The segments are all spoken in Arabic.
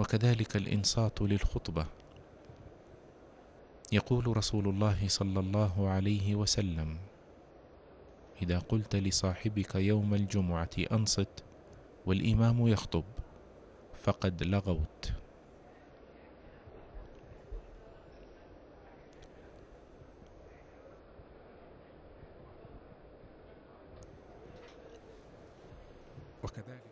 وكذلك الإنصات للخطبة. يقول رسول الله صلى الله عليه وسلم إذا قلت لصاحبك يوم الجمعة أنصت والإمام يخطب فقد لغوت وكذلك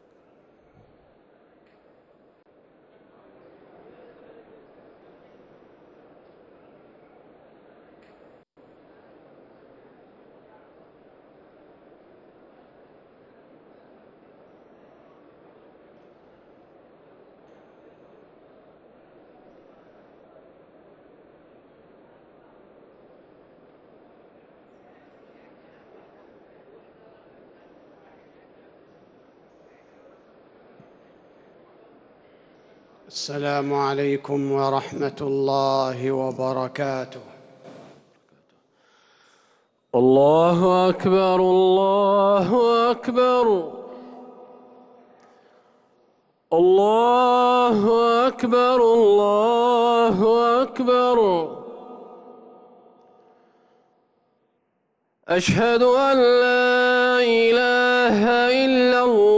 السلام عليكم ورحمة الله وبركاته. الله أكبر الله أكبر. الله أكبر الله أكبر. أشهد أن لا إله إلا الله.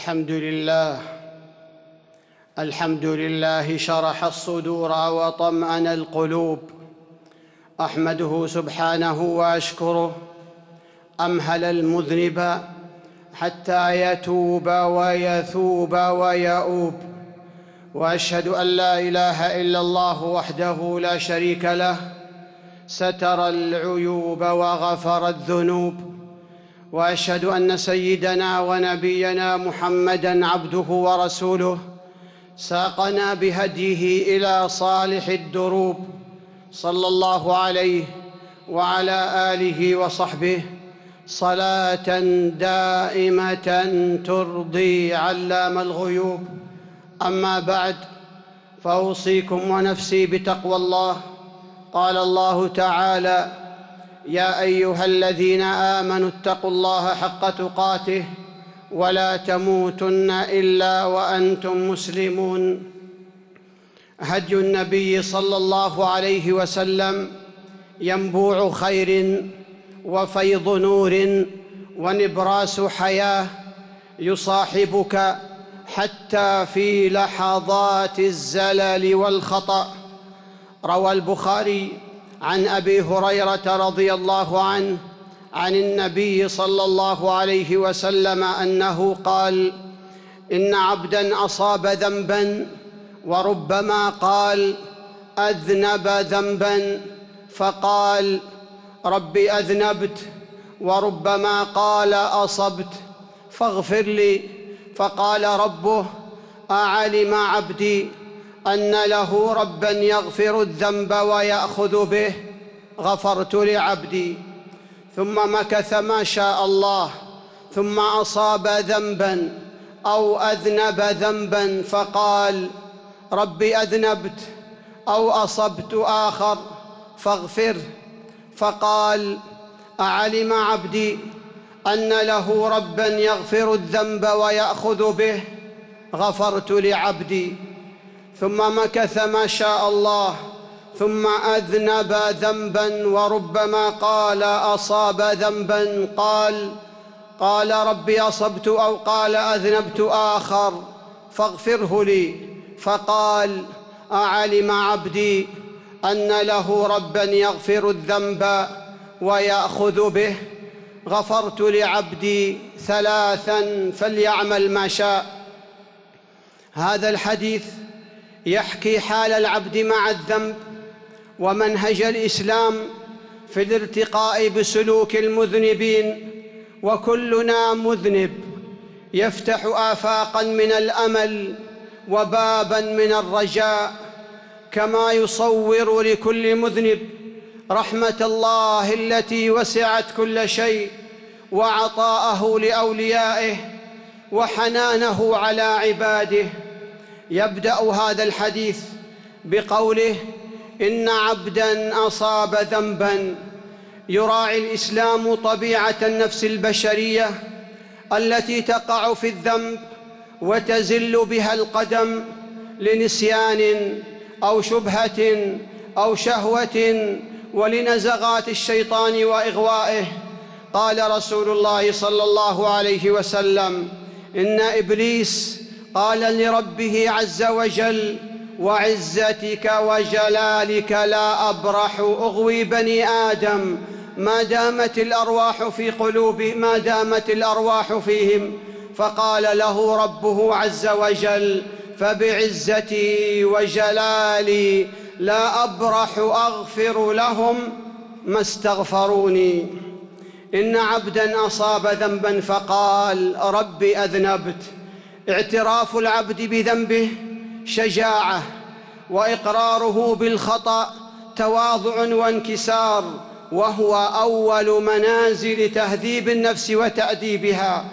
الحمد لله. الحمد لله شرح الصدور وطمأن القلوب. أحمده سبحانه وأشكره. أمهل المذنب حتى يتوب ويثوب ويؤوب؟ وأشهد أن لا إله إلا الله وحده لا شريك له. ستر العيوب وغفر الذنوب. وأشهد أن سيدنا ونبينا محمدا عبده ورسوله ساقنا بهديه إلى صالح الدروب صلى الله عليه وعلى آله وصحبه صلاة دائمة ترضي علام الغيوب. أما بعد فأوصيكم ونفسي بتقوى الله. قال الله تعالى يا أيها الذين آمنوا اتقوا الله حق تقاته ولا تموتن إلا وأنتم مسلمون. هدي النبي صلى الله عليه وسلم ينبوع خير وفيض نور ونبراس حياة يصاحبك حتى في لحظات الزلل والخطأ. روى البخاري عن أبي هريرة رضي الله عنه عن النبي صلى الله عليه وسلم أنه قال إن عبدا أصاب ذنبا وربما قال أذنب ذنبا فقال رب أذنبت وربما قال أصبت فاغفر لي. فقال ربه أعلم عبدي أن له ربا يغفر الذنب ويأخذ به غفرت لعبدي. ثم مكث ما شاء الله ثم أصاب ذنبا أو أذنب ذنبا فقال رب أذنبت أو أصبت آخر فاغفر. فقال أعلم عبدي أن له ربا يغفر الذنب ويأخذ به غفرت لعبدي. ثم مكث ما شاء الله ثم أذنب ذنبا وربما قال أصاب ذنبا قال قال ربي أصبت أو قال أذنبت آخر فاغفره لي. فقال أعلم عبدي أن له ربا يغفر الذنب ويأخذ به. غفرت لعبدي ثلاثا فليعمل ما شاء. هذا الحديث يحكي حال العبد مع الذنب ومنهج الإسلام في الارتقاء بسلوك المذنبين وكلنا مذنب يفتح آفاقا من الأمل وبابا من الرجاء كما يصور لكل مذنب رحمة الله التي وسعت كل شيء وعطاءه لأوليائه وحنانه على عباده. يبدأ هذا الحديث بقوله إن عبدا أصاب ذنبا يراعي الإسلام طبيعة النفس البشرية التي تقع في الذنب وتزل بها القدم لنسيان أو شبهة أو شهوة ولنزغات الشيطان وإغوائه. قال رسول الله صلى الله عليه وسلم إن إبليس قال لربه عز وجل وعزتك وجلالك لا أبرح أغوي بني آدم. ما دامت الأرواح في قلوب ما دامت الأرواح فيهم. فقال له ربه عز وجل فبعزتي وجلالي لا أبرح أغفر لهم ما استغفروني. إن عبدا أصاب ذنبا فقال رب أذنبت. اعتراف العبد بذنبه شجاعة وإقراره بالخطأ تواضع وانكسار وهو أول منازل تهذيب النفس وتأديبها.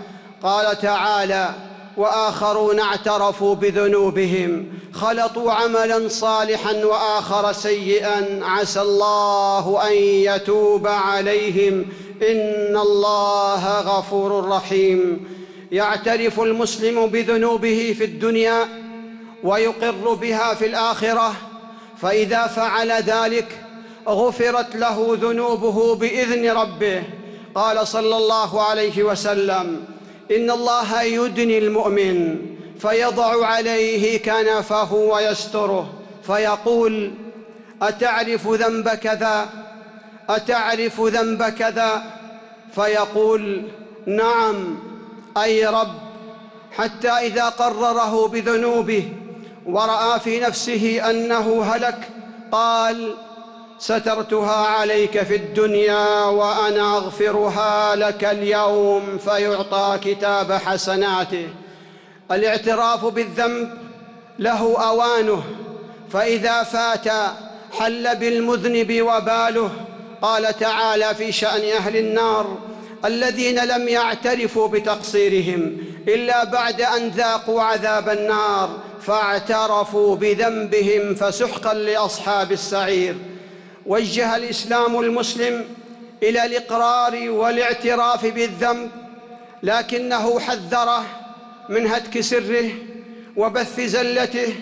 قال تعالى وآخرون اعترفوا بذنوبهم خلطوا عملا صالحا وآخر سيئا. عسى الله أن يتوب عليهم إن الله غفور رحيم. يعترف المسلم بذنوبه في الدنيا ويقر بها في الآخرة فإذا فعل ذلك غفرت له ذنوبه بإذن ربه. قال صلى الله عليه وسلم إن الله يدني المؤمن فيضع عليه كنفه ويستره فيقول أتعرف ذنب كذا؟ أتعرف ذنب كذا؟ فيقول نعم. أي رب حتى إذا قرره بذنوبه ورأى في نفسه أنه هلك قال سترتها عليك في الدنيا وأنا أغفرها لك اليوم فيعطى كتاب حسناته الاعتراف بالذنب له أوانه فإذا فات حل بالمذنب وباله قال تعالى في شأن أهل النار الذين لم يعترفوا بتقصيرهم إلا بعد أن ذاقوا عذاب النار فاعترفوا بذنبهم فسحقا لأصحاب السعير. وجه الإسلام المسلم إلى الإقرار والاعتراف بالذنب لكنه حذره من هتك سره وبث زلته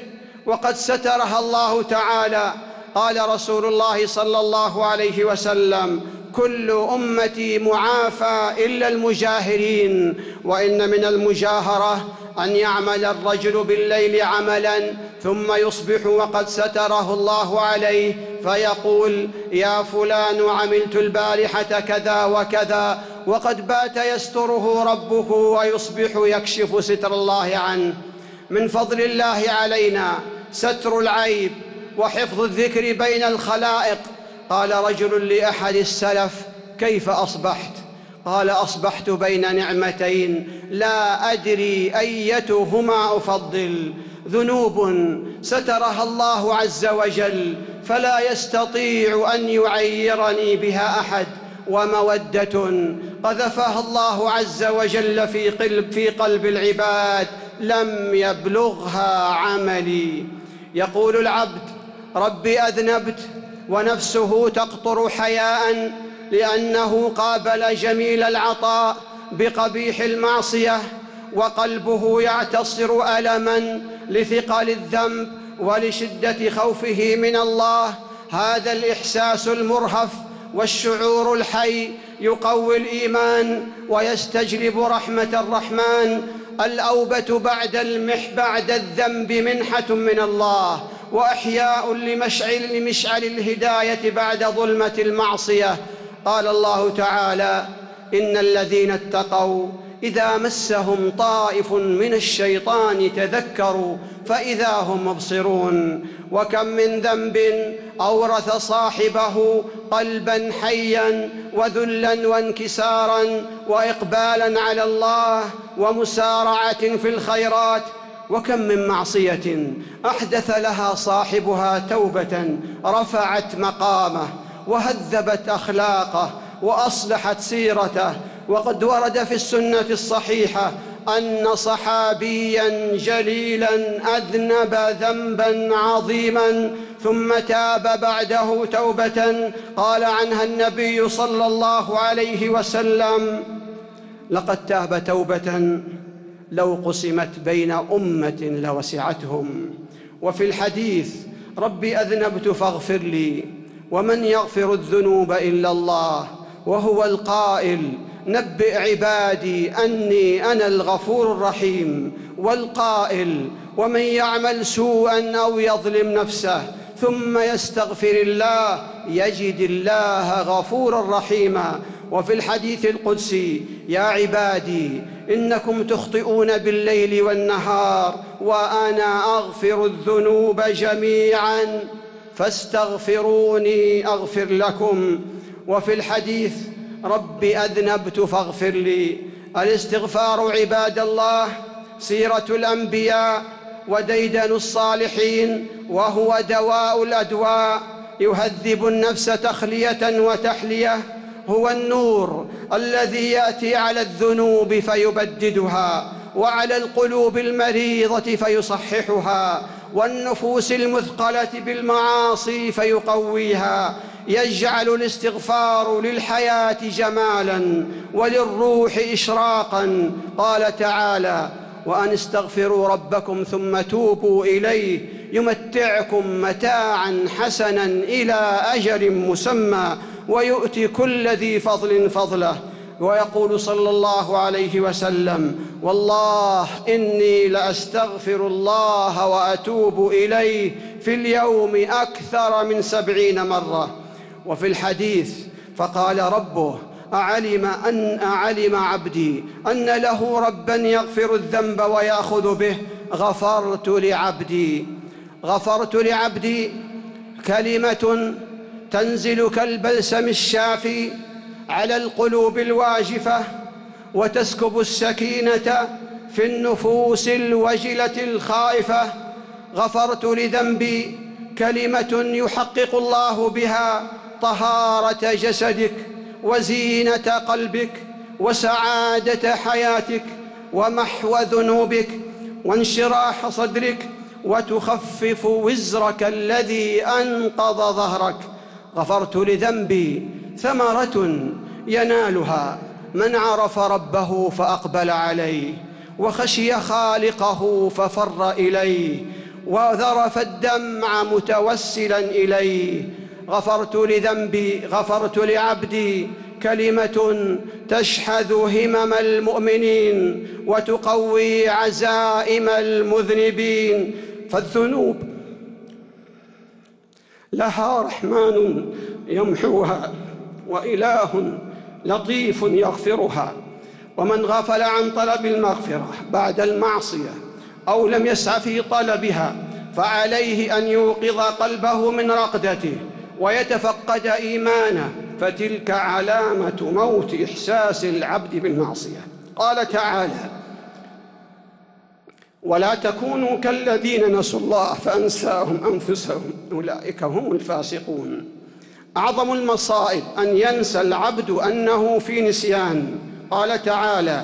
وقد سترها الله تعالى. قال رسول الله صلى الله عليه وسلم كل أمتي معافى إلا المجاهرين وإن من المجاهرة أن يعمل الرجل بالليل عملا ثم يصبح وقد ستره الله عليه فيقول يا فلان عملت البارحة كذا وكذا وقد بات يستره ربه ويصبح يكشف ستر الله عنه. من فضل الله علينا ستر العيب وحفظ الذكر بين الخلائق قال رجل لأحد السلف كيف أصبحت؟ قال أصبحت بين نعمتين لا أدري أيتهما أفضل ذنوب سترها الله عز وجل فلا يستطيع أن يعيرني بها أحد ومودة قذفها الله عز وجل في قلب في قلب العباد لم يبلغها عملي. يقول العبد ربي أذنبت ونفسه تقطر حياء لأنه قابل جميل العطاء بقبيح المعصية وقلبه يعتصر الما لثقل الذنب ولشدة خوفه من الله. هذا الإحساس المرهف والشعور الحي يقوي الإيمان ويستجلب رحمة الرحمن. الأوبة بعد المح بعد الذنب منحة من الله وأحياء لمشعل لمشعل الهداية بعد ظلمة المعصية. قال الله تعالى إن الذين اتقوا إذا مسهم طائف من الشيطان تذكروا فإذا هم مبصرون. وكم من ذنب أورث صاحبه قلبا حيا وذلا وانكسارا واقبالا على الله ومسارعة في الخيرات. وكم من معصية أحدث لها صاحبها توبة رفعت مقامه وهذبت أخلاقه وأصلحت سيرته وقد ورد في السنة الصحيحة أن صحابيا جليلا أذنب ذنبا عظيما ثم تاب بعده توبة. قال عنها النبي صلى الله عليه وسلم لقد تاب توبة لو قسمت بين أمة لوسعتهم. وفي الحديث ربي أذنبت فاغفر لي ومن يغفر الذنوب إلا الله وهو القائل نبئ عبادي أني أنا الغفور الرحيم والقائل ومن يعمل سوءا أو يظلم نفسه ثم يستغفر الله يجد الله غفورا رحيما. وفي الحديث القدسي يا عبادي إنكم تخطئون بالليل والنهار وأنا أغفر الذنوب جميعا فاستغفروني أغفر لكم. وفي الحديث رب أذنبت فاغفر لي. الاستغفار عباد الله سيرة الأنبياء وديدن الصالحين وهو دواء الأدواء. يهذب النفس تخلية وتحلية. هو النور الذي يأتي على الذنوب فيبددها. وعلى القلوب المريضة فيصححها والنفوس المثقلة بالمعاصي فيقويها. يجعل الاستغفار للحياة جمالا وللروح اشراقا. قال تعالى وأن استغفروا ربكم ثم توبوا إليه يمتعكم متاعا حسنا إلى أجل مسمى ويؤتي كل ذي فضل فضله ويقول صلى الله عليه وسلم والله إني لأستغفر الله وأتوب إليه في اليوم أكثر من سبعين مرة. وفي الحديث فقال ربه أعلم أن أعلم عبدي أن له ربا يغفر الذنب ويأخذ به. غفرت لعبدي غفرت لعبدي كلمة تنزل كالبلسم الشافي على القلوب الواجفة وتسكب السكينة في النفوس الوجلة الخائفة. غفرت لذنبي كلمة يحقق الله بها طهارة جسدك وزينة قلبك وسعادة حياتك ومحو ذنوبك وانشراح صدرك وتخفف وزرك الذي أنقض ظهرك. غفرت لذنبي ثمرة ينالها. من عرف ربه فأقبل عليه وخشي خالقه ففر إليه وذرف الدمع متوسلا إليه. غفرت لذنبي غفرت لعبدي. كلمة تشحذ همم المؤمنين وتقوي عزائم المذنبين. فالذنوب لها رحمن يمحوها. وإله لطيف يغفرها. ومن غفل عن طلب المغفرة بعد المعصية أو لم يسع في طلبها فعليه أن يوقظ قلبه من رقدته ويتفقد إيمانه. فتلك علامة موت إحساس العبد بالمعصية. قال تعالى ولا تكونوا كالذين نسوا الله فأنساهم أنفسهم أولئك هم الفاسقون. أعظم المصائب أن ينسى العبد أنه في نسيان. قال تعالى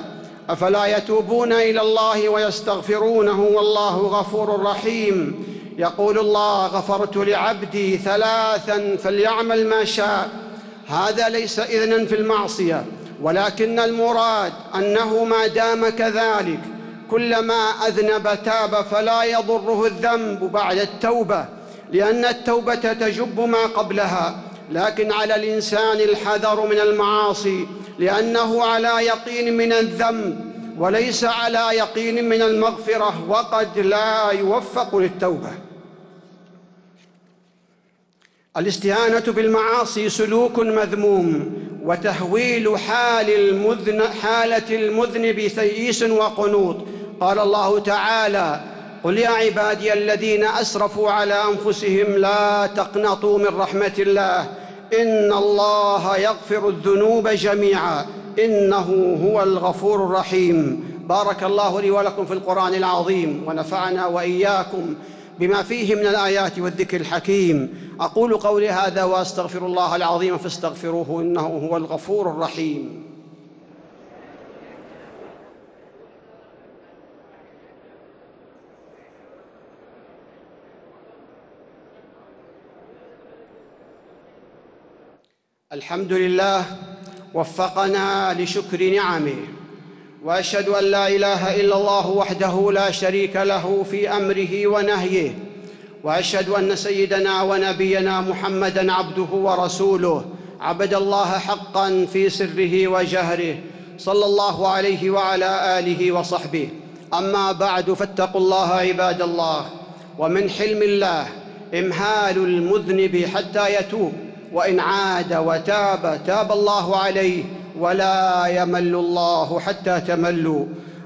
أفلا يتوبون إلى الله ويستغفرونه والله غفور رحيم. يقول الله غفرت لعبدي ثلاثا فليعمل ما شاء. هذا ليس اذنا في المعصية ولكن المراد أنه ما دام كذلك. كلما أذنب تاب فلا يضره الذنب بعد التوبة لأن التوبة تجب ما قبلها. لكن على الإنسان الحذر من المعاصي لأنه على يقين من الذنب وليس على يقين من المغفرة وقد لا يوفق للتوبة. الاستهانة بالمعاصي سلوك مذموم وتهويل حال المذن حالة المذنب سيئس وقنوط. قال الله تعالى قل يا عبادي الذين أسرفوا على أنفسهم لا تقنطوا من رحمة الله. إن الله يغفر الذنوب جميعا. إنه هو الغفور الرحيم. بارك الله لي ولكم في القرآن العظيم ونفعنا وإياكم بما فيه من الآيات والذكر الحكيم. أقول قولي هذا وأستغفر الله العظيم فاستغفروه إنه هو الغفور الرحيم. الحمد لله وفقنا لشكر نعمه وأشهد أن لا إله إلا الله وحده لا شريك له في أمره ونهيه وأشهد أن سيدنا ونبينا محمدا عبده ورسوله عبد الله حقا في سره وجهره صلى الله عليه وعلى آله وصحبه. أما بعد فاتقوا الله عباد الله ومن حلم الله إمهال المذنب حتى يتوب. وإن عاد وتاب تاب الله عليه ولا يمل الله حتى تملوا.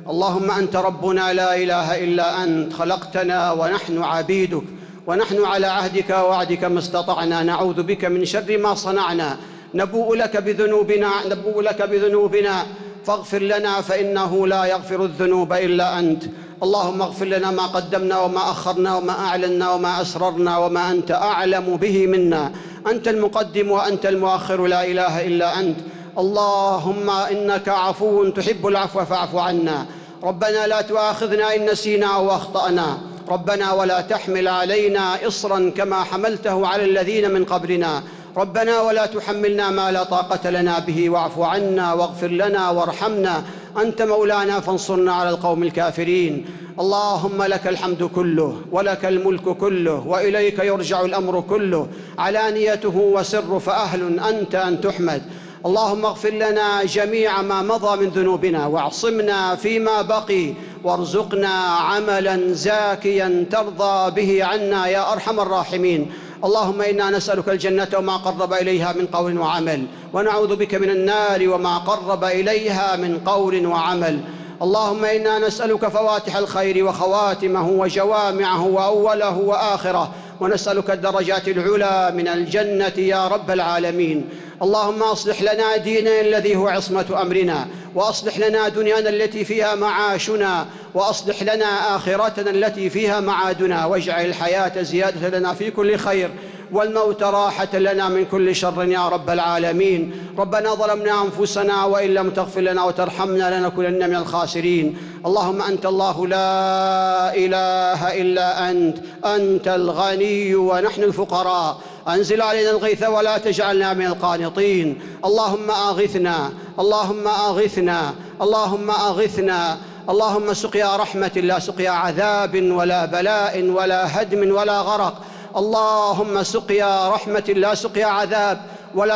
اللهم أنت ربنا لا إله إلا أنت خلقتنا ونحن عبيدك ونحن على عهدك ووعدك ما استطعنا. نعوذ بك من شر ما صنعنا. نبوء لك بذنوبنا نبوء لك بذنوبنا. فاغفر لنا فإنه لا يغفر الذنوب إلا أنت. اللهم اغفر لنا ما قدمنا وما أخرنا وما أعلنا وما أسررنا وما أنت أعلم به منا. أنت المقدم وأنت المؤخر لا إله إلا أنت. اللهم إنك عفو تحب العفو فاعف عنا. ربنا لا تؤاخذنا إن نسينا أو أخطأنا. ربنا ولا تحمل علينا اصرا كما حملته على الذين من قبلنا. ربنا ولا تحملنا ما لا طاقة لنا به واعف عنا واغفر لنا وارحمنا. أنت مولانا فانصرنا على القوم الكافرين. اللهم لك الحمد كله ولك الملك كله وإليك يرجع الأمر كله. علانيته وسر فأهل أنت أن تحمد. اللهم اغفر لنا جميع ما مضى من ذنوبنا واعصمنا فيما بقي. وارزقنا عملا زاكيا ترضى به عنا يا أرحم الراحمين. اللهم إنا نسألك الجنة وما قرب إليها من قول وعمل ونعوذ بك من النار وما قرب إليها من قول وعمل. اللهم إنا نسألك فواتح الخير وخواتمه وجوامعه وأوله وآخره. ونسألك الدرجات العلى من الجنة يا رب العالمين. اللهم أصلح لنا ديننا الذي هو عصمة أمرنا وأصلح لنا دنيانا التي فيها معاشنا وأصلح لنا آخرتنا التي فيها معادنا واجعل الحياة زيادة لنا في كل خير. والموت راحة لنا من كل شر يا رب العالمين. ربنا ظلمنا أنفسنا وإن لم تغفر لنا وترحمنا لنكونن من الخاسرين. اللهم أنت الله لا إله إلا أنت. أنت الغني ونحن الفقراء. أنزل علينا الغيث ولا تجعلنا من القانطين. اللهم أغثنا. اللهم أغثنا. اللهم أغثنا. اللهم سقيا رحمة لا سقيا عذاب ولا بلاء ولا هدم ولا غرق. اللهم سقيا رحمة لا سقيا عذاب ولا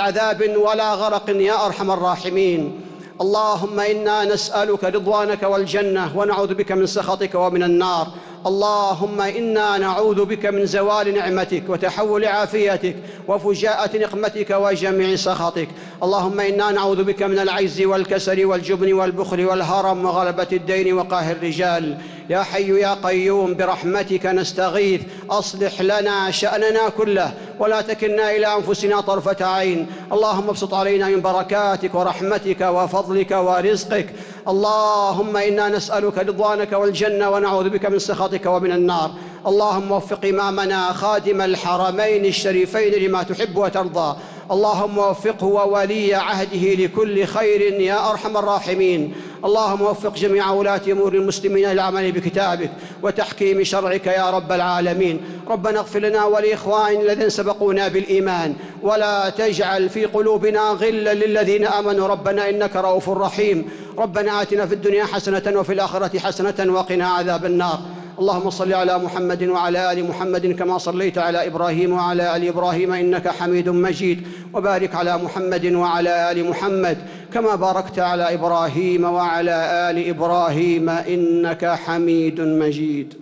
عذاب ولا غرق يا أرحم الراحمين. اللهم إنا نسألك رضوانك والجنة ونعوذ بك من سخطك ومن النار. اللهم إنا نعوذ بك من زوال نعمتك وتحول عافيتك وفجاءة نقمتك وجميع سخطك. اللهم إنا نعوذ بك من العجز والكسل والجبن والبخل والهرم وغلبة الدين وقهر الرجال. يا حي يا قيوم برحمتك نستغيث. أصلح لنا شأننا كله ولا تكلنا إلى أنفسنا طرفة عين. اللهم ابسط علينا من بركاتك ورحمتك وفضلك ورزقك. اللهم إنا نسألك رضوانك والجنة ونعوذ بك من سخطك ومن النار. اللهم وفق إمامنا خادم الحرمين الشريفين لما تحب وترضى. اللهم وفقه وولي عهده لكل خير يا أرحم الراحمين. اللهم وفق جميع ولاة أمور المسلمين للعمل بكتابك وتحكيم شرعك يا رب العالمين. ربنا اغفر لنا ولإخواننا الذين سبقونا بالإيمان. ولا تجعل في قلوبنا غلا للذين آمنوا. ربنا إنك رؤوف رحيم. ربنا آتنا في الدنيا حسنة وفي الآخرة حسنة وقنا عذاب النار. اللهم صل على محمد وعلى آل محمد كما صليت على إبراهيم وعلى آل إبراهيم إنك حميد مجيد. وبارك على محمد وعلى آل محمد كما باركت على إبراهيم وعلى آل إبراهيم إنك حميد مجيد.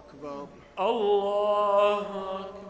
أكبر الله أكبر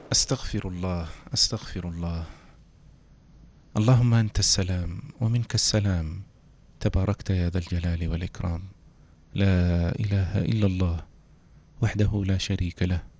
أستغفر الله أستغفر الله. اللهم أنت السلام ومنك السلام. تباركت يا ذا الجلال والإكرام. لا إله إلا الله وحده لا شريك له.